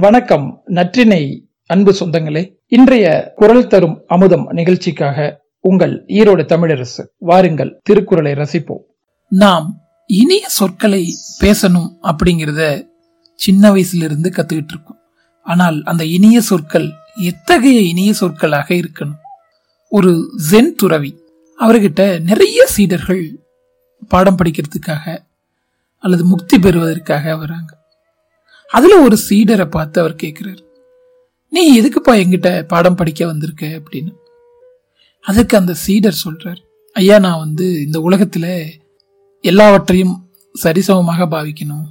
வணக்கம் நற்றினை அன்பு சொந்தங்களே. இன்றைய குரல் தரும் அமுதம் நிகழ்ச்சிக்காக உங்கள் ஈரோடு தமிழரசு வாருங்கள் திருக்குறளை ரசிப்போம். நாம் இனிய சொற்களை பேசணும் அப்படிங்கிறத சின்ன வயசுல இருந்து கத்துக்கிட்டு இருக்கோம். ஆனால் அந்த இனிய சொற்கள் எத்தகைய இனிய சொற்களாக இருக்கணும்? ஒரு ஜென் துறவி அவர்கிட்ட நிறைய சீடர்கள் பாடம் படிக்கிறதுக்காக அல்லது முக்தி பெறுவதற்காக வராங்க. அதுல ஒரு சீடரை பார்த்து அவர் கேட்கிறார் நீ எதுக்குப்பா எங்கிட்ட பாடம் படிக்க வந்திருக்க? அப்படின்னு. அதுக்கு அந்த சீடர் சொல்றார். ஐயா நான் வந்து இந்த உலகத்துல எல்லாவற்றையும் சரிசமமாக பாவிக்கணும்.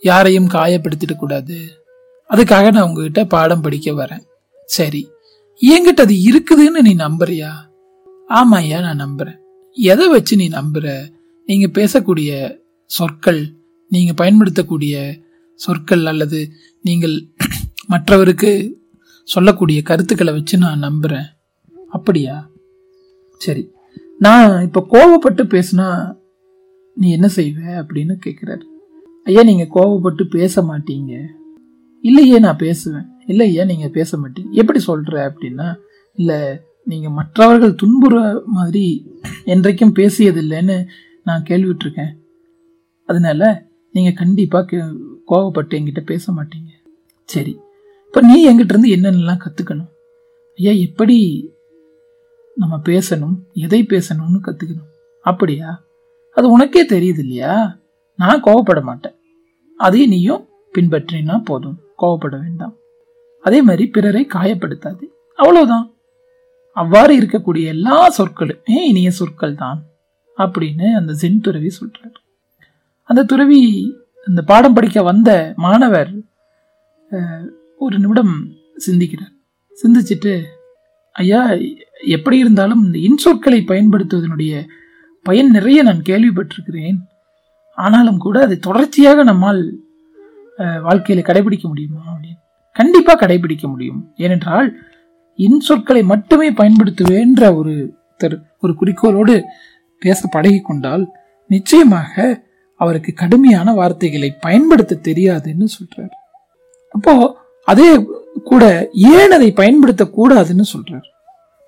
யாரையும் காயப்படுத்திட கூடாது. அதுக்காக நான் உங்ககிட்ட பாடம் படிக்க வரேன். சரி என்கிட்ட அது இருக்குதுன்னு நீ நம்புறியா? ஆமா ஐயா நான் நம்புறேன். எதை வச்சு நீ நம்புற? நீங்க பேசக்கூடிய சொற்கள் நீங்க பயன்படுத்தக்கூடிய சொற்கள் அல்லது நீங்கள் மற்றவருக்கு சொல்லக்கூடிய கருத்துக்களை வச்சு நான் நம்புறேன். அப்படியா? சரி. நான் இப்போ கோவப்பட்டு பேசினா நீ என்ன செய்வ அப்படின்னு கேட்குறாரு ஐயா நீங்கள் கோவப்பட்டு பேச மாட்டீங்க. இல்லையே நான் பேசுவேன். இல்லை ஐயா நீங்கள் பேச மாட்டீங்க. எப்படி சொல்கிற அப்படின்னா இல்லை நீங்கள் மற்றவர்கள் துன்புற மாதிரி என்றைக்கும் பேசியதில்லைன்னு நான் கேள்விட்டிருக்கேன் அதனால நீங்கள் கண்டிப்பாக கோவப்பட்டு என்கிட்ட பேச மாட்டீங்க. சரி இப்போ நீ என்கிட்ட இருந்து என்னென்னலாம் கத்துக்கணும்? ஐயா எப்படி நம்ம பேசணும்? எதை பேசணும்னு கத்துக்கணும்? அப்படியா? அது உனக்கே தெரியுது இல்லையா? நான் கோவப்பட மாட்டேன். அதே நீயும் பின்பற்றினா போதும். கோவப்பட வேண்டாம். அதே மாதிரி பிறரை காயப்படுத்தாது. அவ்வளோதான் அவ்வாறு இருக்கக்கூடிய எல்லா சொற்களும் ஏன் இனிய சொற்கள் தான் அப்படின்னு அந்த ஜென் துறவி சொல்றாரு. அந்த துறவி இந்த பாடம் படிக்க வந்த மாணவர் ஒரு நிமிடம் சிந்திக்கிறார். சிந்திச்சுட்டு ஐயா எப்படி இருந்தாலும் இந்த இன்சொற்களை பயன்படுத்துவதனுடைய பயன் நிறைய நான் கேள்விப்பட்டிருக்கிறேன். ஆனாலும் கூட அதை தொடர்ச்சியாக நம்மால் வாழ்க்கையில் கடைபிடிக்க முடியுமா? அப்படின்னு. கண்டிப்பாக கடைபிடிக்க முடியும். ஏனென்றால் இன்சொற்களை மட்டுமே பயன்படுத்துவேன்ற ஒரு ஒரு குறிக்கோளோடு பேச பழகி கொண்டால் நிச்சயமாக அவருக்கு கடுமையான வார்த்தைகளை பயன்படுத்த தெரியாதுன்னு சொல்றார். அப்போ அதே கூட ஏன் அதை பயன்படுத்த கூடாதுன்னு சொல்றார்.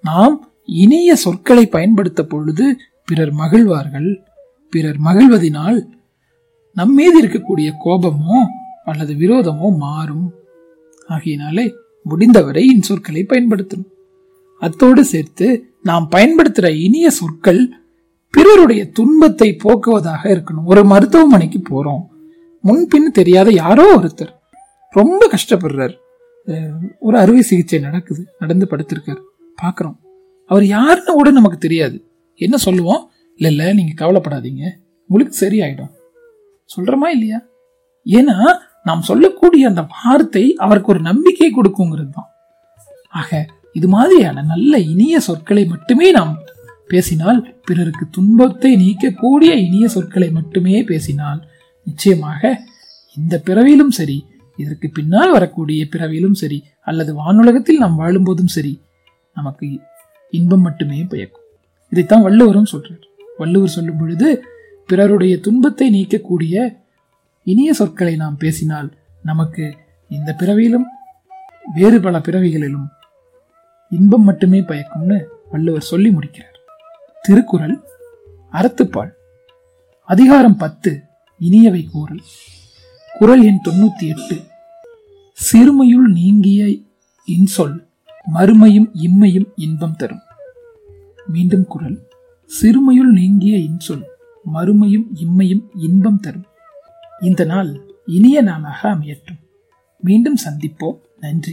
நாம் இனிய சொற்களை பயன்படுத்த பொழுது பிறர் மகிழ்வார்கள். பிறர் மகிழ்வதினால் நம் மீது இருக்கக்கூடிய கோபமோ அல்லது விரோதமோ மாறும். ஆகையினாலே முடிந்தவரை இன் சொற்களை பயன்படுத்தணும். அத்தோடு சேர்த்து நாம் பயன்படுத்துகிற இனிய சொற்கள் பிறருடைய துன்பத்தை போக்குவதாக இருக்கணும். ஒரு மருத்துவமனைக்கு போறோம். முன்பின் தெரியாத யாரோ ஒருத்தர் ரொம்ப கஷ்டப்படுறார். ஒரு அறுவை சிகிச்சை நடக்குது. நடந்து படுத்திருக்கார். பாக்குறோம். அவர் யாருன்னு கூட நமக்கு தெரியாது. என்ன சொல்லுவோம்? இல்ல இல்ல நீங்க கவலைப்படாதீங்க. உங்களுக்கு சரியாயிடும். சொல்கிறோமா இல்லையா? ஏன்னா நாம் சொல்லக்கூடிய அந்த வார்த்தை அவருக்கு ஒரு நம்பிக்கை கொடுக்குங்கிறது தான். ஆக இது மாதிரியான நல்ல இனிய சொற்களை மட்டுமே நாம் பேசினால் பிறருக்கு துன்பத்தை நீக்கக்கூடிய இனிய சொற்களை மட்டுமே பேசினால். நிச்சயமாக இந்த பிறவியிலும் சரி இதற்கு பின்னால் வரக்கூடிய பிறவியிலும் சரி அல்லது வானுலகத்தில் நாம் வாழும்போதும் சரி நமக்கு இன்பம் மட்டுமே பயக்கும். இதைத்தான் வள்ளுவரும் சொல்றார். வள்ளுவர் சொல்லும் பொழுது பிறருடைய துன்பத்தை நீக்கக்கூடிய இனிய சொற்களை நாம் பேசினால் நமக்கு இந்த பிறவியிலும் வேறு பல பிறவிகளிலும் இன்பம் மட்டுமே பயக்கும்னு வள்ளுவர் சொல்லி முடிக்கிறார். திருக்குறள் அறத்துப்பால் அதிகாரம் பத்து இனியவை கூறல். குரல் எண் தொண்ணூத்தி எட்டு சிறுமையுள் நீங்கிய இன்சொல் மறுமையும் இம்மையும் இன்பம் தரும். மீண்டும் குரல் சிறுமையுள் நீங்கிய இன்சொல் மறுமையும் இம்மையும் இன்பம் தரும். இந்த நாள் இனிய நாளாக அமையட்டும். மீண்டும் சந்திப்போம். நன்றி.